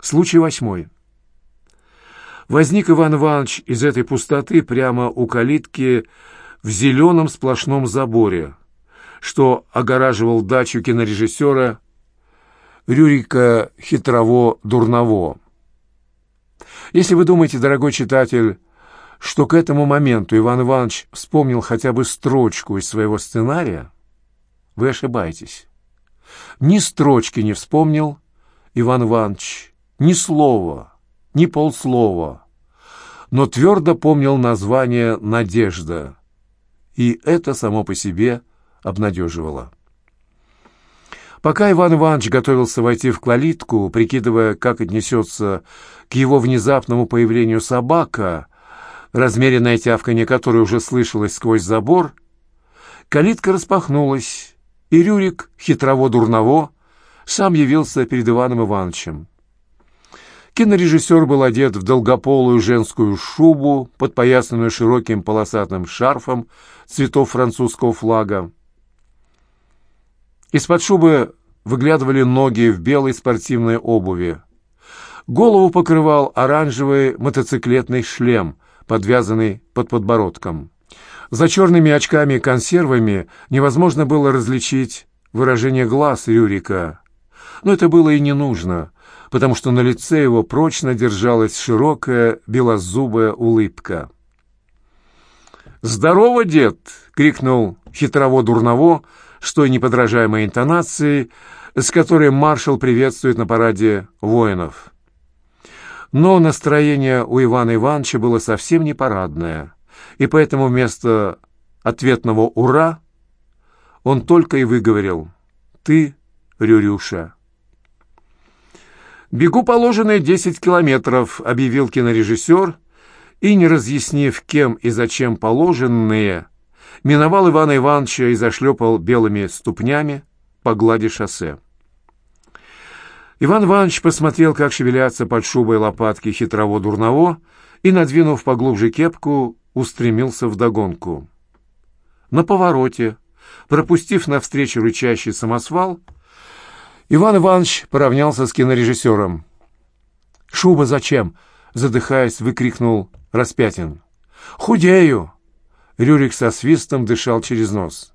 Случай восьмой. Возник Иван Иванович из этой пустоты прямо у калитки в зеленом сплошном заборе, что огораживал дачу кинорежиссера Рюрика Хитрово-Дурново. Если вы думаете, дорогой читатель, что к этому моменту Иван Иванович вспомнил хотя бы строчку из своего сценария, вы ошибаетесь. Ни строчки не вспомнил Иван Иванович, ни слова, ни полслова, но твердо помнил название «Надежда», и это само по себе обнадеживало. Пока Иван Иванович готовился войти в калитку, прикидывая, как отнесется к его внезапному появлению собака, размеренное тявканье которой уже слышалось сквозь забор, калитка распахнулась, и Рюрик, хитрово-дурново, сам явился перед Иваном Ивановичем. Кинорежиссер был одет в долгополую женскую шубу, подпоясанную широким полосатым шарфом цветов французского флага. Из-под шубы выглядывали ноги в белой спортивной обуви. Голову покрывал оранжевый мотоциклетный шлем, подвязанный под подбородком. За черными очками-консервами невозможно было различить выражение глаз Рюрика. Но это было и не нужно, потому что на лице его прочно держалась широкая белозубая улыбка. «Здорово, дед!» — крикнул хитрово-дурново, с той неподражаемой интонацией, с которой маршал приветствует на параде воинов. Но настроение у Ивана Ивановича было совсем не парадное, и поэтому вместо ответного «Ура!» он только и выговорил «Ты, Рюрюша». «Бегу положенные десять километров», — объявил кинорежиссер, и, не разъяснив, кем и зачем положенные, миновал Ивана Ивановича и зашлепал белыми ступнями по глади шоссе. Иван Иванович посмотрел, как шевелятся под шубой лопатки хитрово-дурново, и, надвинув поглубже кепку, устремился вдогонку. На повороте, пропустив навстречу рычащий самосвал, Иван Иванович поравнялся с кинорежиссером. «Шуба зачем?» — задыхаясь, выкрикнул Распятин. «Худею!» Рюрик со свистом дышал через нос.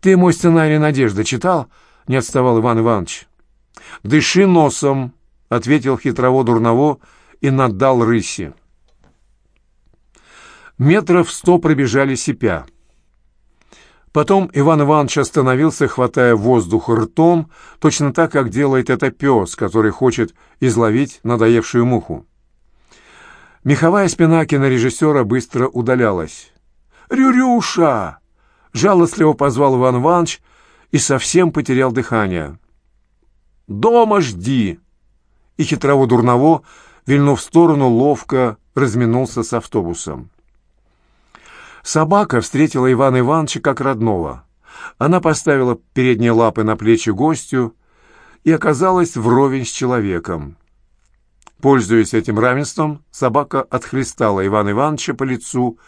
«Ты мой сценарий «Надежда» читал?» — не отставал Иван Иванович. «Дыши носом», — ответил хитрово Дурново и наддал рыси. Метров сто пробежали сипя. Потом Иван Иванович остановился, хватая воздух ртом, точно так, как делает это пес, который хочет изловить надоевшую муху. Меховая спина кинорежиссера быстро удалялась. «Рюрюша!» — жалостливо позвал Иван Иванович и совсем потерял дыхание. «Дома жди!» И хитрово-дурново, вильнув в сторону, ловко разминулся с автобусом. Собака встретила Ивана Ивановича как родного. Она поставила передние лапы на плечи гостю и оказалась вровень с человеком. Пользуясь этим равенством, собака отхлестала Ивана Ивановича по лицу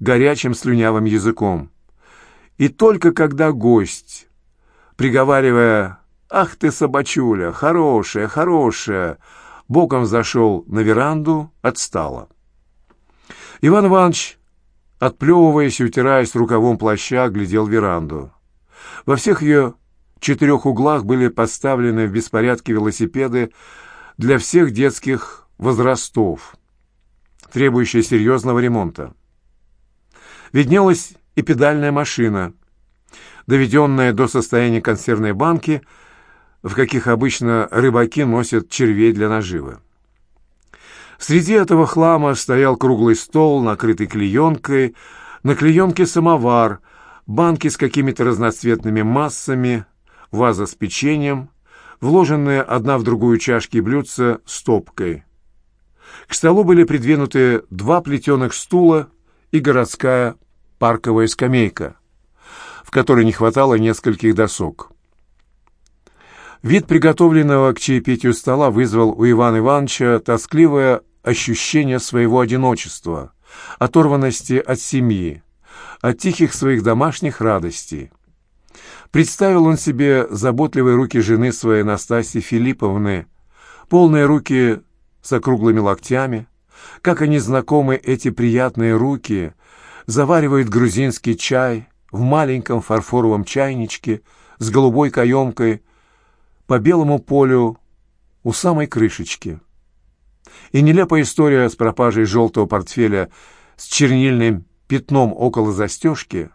горячим слюнявым языком. И только когда гость, приговаривая «Ах ты, собачуля, хорошая, хорошая!» боком зашел на веранду, отстала. Иван Иванович отплевываясь и утираясь рукавом плаща, глядел веранду. Во всех ее четырех углах были поставлены в беспорядке велосипеды для всех детских возрастов, требующие серьезного ремонта. Виднелась и педальная машина, доведенная до состояния консервной банки, в каких обычно рыбаки носят червей для наживы. Среди этого хлама стоял круглый стол, накрытый клеенкой, на клеенке самовар, банки с какими-то разноцветными массами, ваза с печеньем, вложенные одна в другую чашки блюдца стопкой. К столу были придвинуты два плетеных стула и городская парковая скамейка, в которой не хватало нескольких досок. Вид приготовленного к чаепитию стола вызвал у Ивана Ивановича тоскливое ощущение своего одиночества, оторванности от семьи, от тихих своих домашних радостей. Представил он себе заботливые руки жены своей Настасьи Филипповны, полные руки с округлыми локтями. Как они знакомы, эти приятные руки, заваривают грузинский чай в маленьком фарфоровом чайничке с голубой каемкой по белому полю у самой крышечки. И нелепая история с пропажей желтого портфеля с чернильным пятном около застежки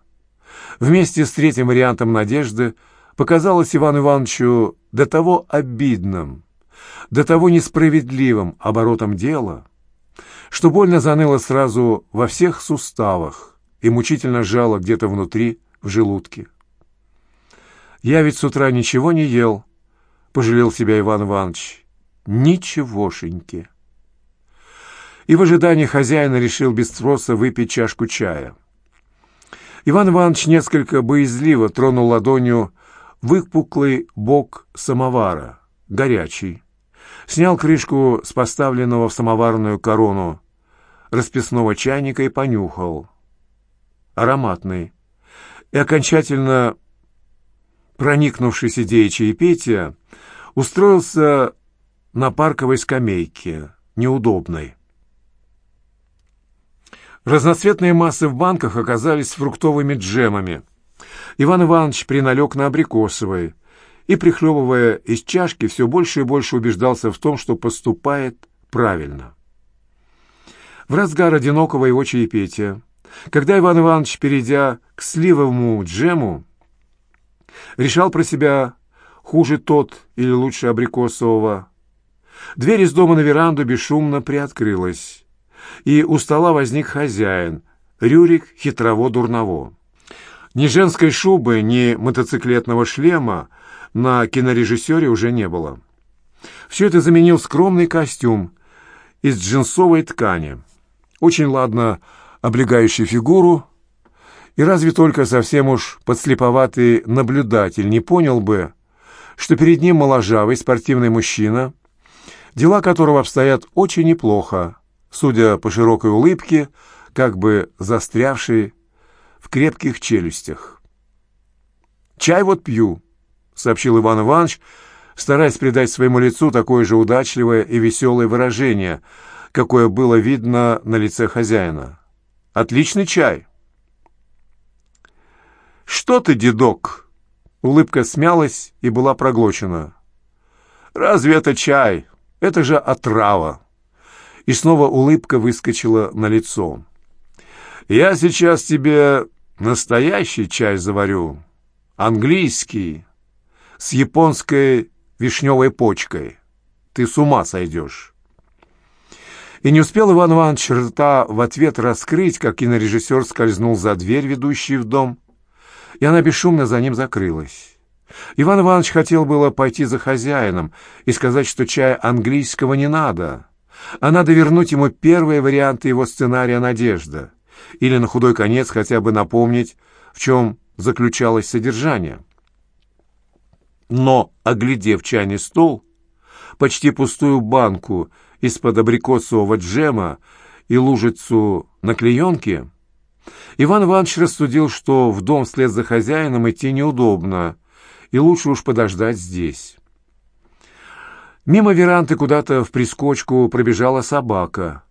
вместе с третьим вариантом надежды показалась Ивану Ивановичу до того обидным, до того несправедливым оборотом дела, что больно заныло сразу во всех суставах и мучительно жало где-то внутри, в желудке. «Я ведь с утра ничего не ел», — пожалел себя Иван Иванович. «Ничегошеньки». И в ожидании хозяина решил без спроса выпить чашку чая. Иван Иванович несколько боязливо тронул ладонью выпуклый бок самовара, горячий, снял крышку с поставленного в самоварную корону расписного чайника и понюхал. Ароматный. И окончательно проникнувшись идеей чаепития, устроился на парковой скамейке, неудобной. Разноцветные массы в банках оказались фруктовыми джемами. Иван Иванович приналег на абрикосовый и, прихлебывая из чашки, все больше и больше убеждался в том, что поступает правильно. В разгар одинокого его чаепития, когда Иван Иванович, перейдя к сливовому джему, решал про себя хуже тот или лучше абрикосового, дверь из дома на веранду бесшумно приоткрылась и у стола возник хозяин, Рюрик хитрово-дурново. Ни женской шубы, ни мотоциклетного шлема на кинорежиссере уже не было. Все это заменил скромный костюм из джинсовой ткани, очень ладно облегающий фигуру, и разве только совсем уж подслеповатый наблюдатель не понял бы, что перед ним моложавый спортивный мужчина, дела которого обстоят очень неплохо, судя по широкой улыбке, как бы застрявшей в крепких челюстях. «Чай вот пью», — сообщил Иван Иванович, стараясь придать своему лицу такое же удачливое и веселое выражение, какое было видно на лице хозяина. «Отличный чай». «Что ты, дедок?» Улыбка смялась и была проглочена. «Разве это чай? Это же отрава!» И снова улыбка выскочила на лицо. «Я сейчас тебе настоящий чай заварю, английский, с японской вишневой почкой. Ты с ума сойдешь». И не успел Иван Иванович рта в ответ раскрыть, как кинорежиссер скользнул за дверь, ведущую в дом, и она бесшумно за ним закрылась. Иван Иванович хотел было пойти за хозяином и сказать, что чая английского не надо, а надо вернуть ему первые варианты его сценария «Надежда» или на худой конец хотя бы напомнить, в чем заключалось содержание. Но, оглядев чайный стол, почти пустую банку из-под абрикосового джема и лужицу на клеенке, Иван Иванович рассудил, что в дом вслед за хозяином идти неудобно, и лучше уж подождать здесь. Мимо веранды куда-то в прискочку пробежала собака.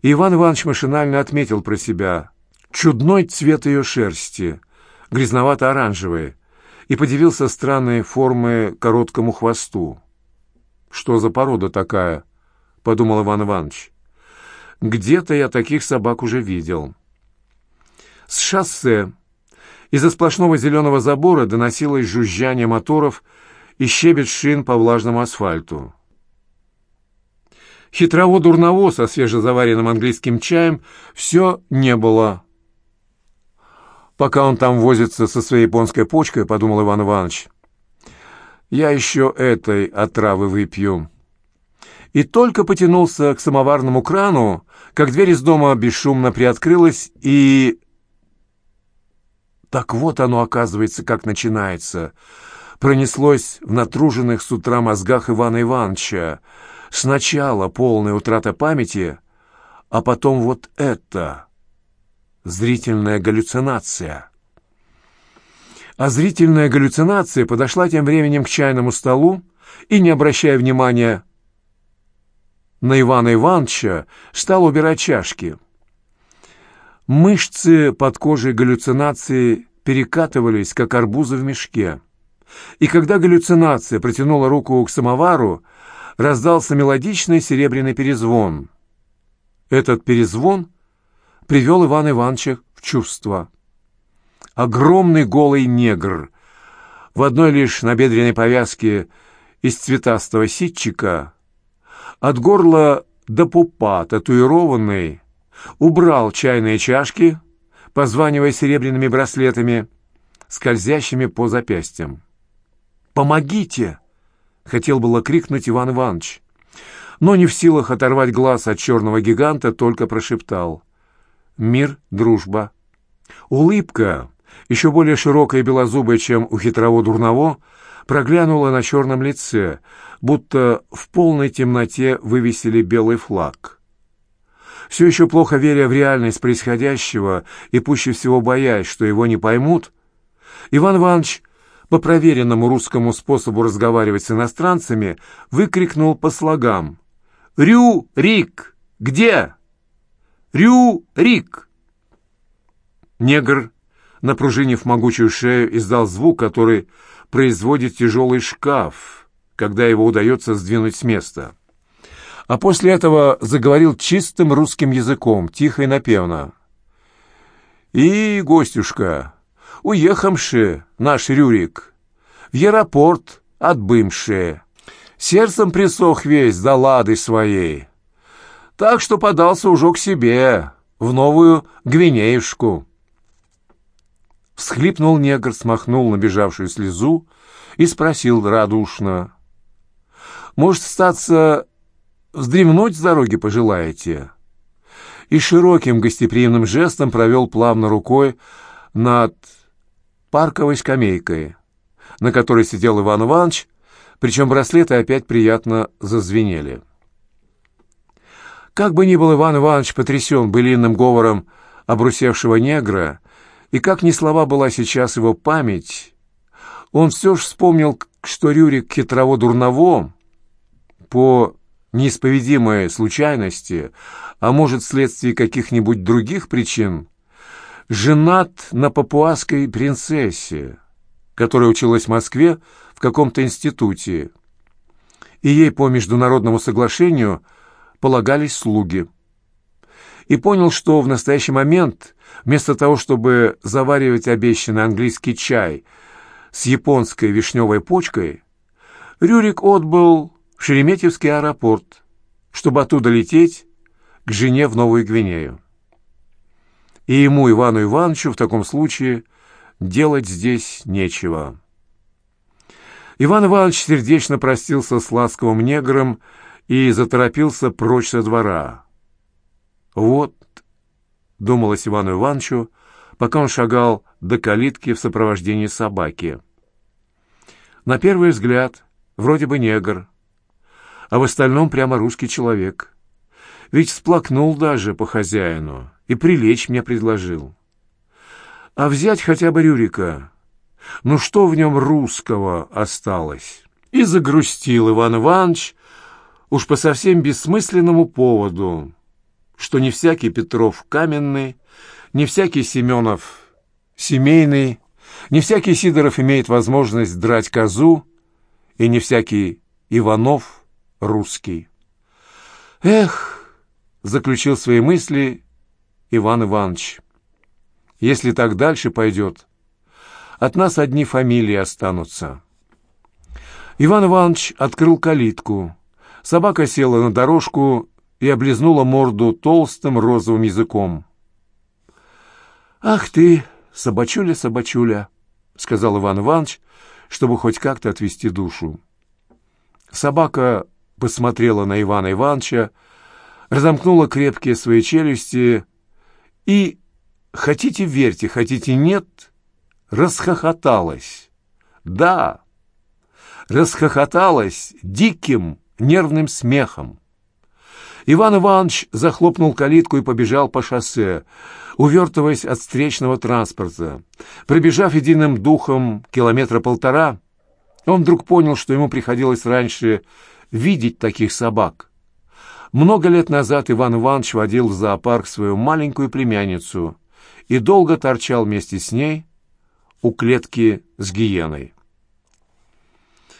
Иван Иванович машинально отметил про себя чудной цвет ее шерсти, грязновато-оранжевый, и подивился странной формы короткому хвосту. «Что за порода такая?» — подумал Иван Иванович. «Где-то я таких собак уже видел». С шоссе из-за сплошного зеленого забора доносилось жужжание моторов и щебет шин по влажному асфальту. Хитрово дурного со свежезаваренным английским чаем все не было. Пока он там возится со своей японской почкой, подумал Иван Иванович, я еще этой отравы выпью. И только потянулся к самоварному крану, как дверь из дома бесшумно приоткрылась, и... Так вот оно, оказывается, как начинается — пронеслось в натруженных с утра мозгах Ивана Ивановича. Сначала полная утрата памяти, а потом вот это — зрительная галлюцинация. А зрительная галлюцинация подошла тем временем к чайному столу и, не обращая внимания на Ивана Ивановича, стал убирать чашки. Мышцы под кожей галлюцинации перекатывались, как арбузы в мешке. И когда галлюцинация протянула руку к самовару, раздался мелодичный серебряный перезвон. Этот перезвон привел Ивана Ивановича в чувство. Огромный голый негр в одной лишь набедренной повязке из цветастого ситчика, от горла до пупа татуированный, убрал чайные чашки, позванивая серебряными браслетами, скользящими по запястьям. «Помогите!» — хотел было крикнуть Иван Иванович, но не в силах оторвать глаз от черного гиганта, только прошептал «Мир, дружба». Улыбка, еще более широкая и белозубая, чем у хитрого дурного, проглянула на черном лице, будто в полной темноте вывесили белый флаг. Все еще плохо веря в реальность происходящего и пуще всего боясь, что его не поймут, Иван Иванович по проверенному русскому способу разговаривать с иностранцами выкрикнул по слогам «Рю, Рик! Где? Рю, Рик!» Негр, напружинив могучую шею, издал звук, который производит тяжелый шкаф, когда его удается сдвинуть с места. А после этого заговорил чистым русским языком, тихо и напевно. «И, гостюшка, уехавши наш Рюрик, в аэропорт отбымши, сердцем присох весь до лады своей, так что подался уже к себе, в новую Гвинеюшку». Всхлипнул негр, смахнул набежавшую слезу и спросил радушно. «Может, статься, вздремнуть с дороги пожелаете?» И широким гостеприимным жестом провел плавно рукой над парковой скамейкой, на которой сидел Иван Иванович, причем браслеты опять приятно зазвенели. Как бы ни был Иван Иванович потрясен былинным говором обрусевшего негра, и как ни слова была сейчас его память, он все же вспомнил, что Рюрик хитрово-дурново, по неисповедимой случайности, а может, вследствие каких-нибудь других причин, женат на папуасской принцессе, которая училась в Москве в каком-то институте, и ей по международному соглашению полагались слуги. И понял, что в настоящий момент, вместо того, чтобы заваривать обещанный английский чай с японской вишневой почкой, Рюрик отбыл в Шереметьевский аэропорт, чтобы оттуда лететь к жене в Новую Гвинею и ему, Ивану Ивановичу, в таком случае делать здесь нечего. Иван Иванович сердечно простился с ласковым негром и заторопился прочь со двора. «Вот», — думалось Ивану Ивановичу, пока он шагал до калитки в сопровождении собаки. На первый взгляд, вроде бы негр, а в остальном прямо русский человек. Ведь всплакнул даже по хозяину и прилечь мне предложил. А взять хотя бы Рюрика. Ну что в нем русского осталось? И загрустил Иван Иванович уж по совсем бессмысленному поводу, что не всякий Петров каменный, не всякий Семенов семейный, не всякий Сидоров имеет возможность драть козу, и не всякий Иванов русский. Эх, заключил свои мысли Иван Иванович. Если так дальше пойдет, от нас одни фамилии останутся. Иван Иванович открыл калитку. Собака села на дорожку и облизнула морду толстым розовым языком. «Ах ты, собачуля, собачуля!» — сказал Иван Иванович, чтобы хоть как-то отвести душу. Собака посмотрела на Ивана Ивановича, разомкнула крепкие свои челюсти и, хотите верьте, хотите нет, расхохоталась. Да, расхохоталась диким нервным смехом. Иван Иванович захлопнул калитку и побежал по шоссе, увертываясь от встречного транспорта. Пробежав единым духом километра полтора, он вдруг понял, что ему приходилось раньше видеть таких собак. Много лет назад Иван Иванович водил в зоопарк свою маленькую племянницу и долго торчал вместе с ней у клетки с гиеной.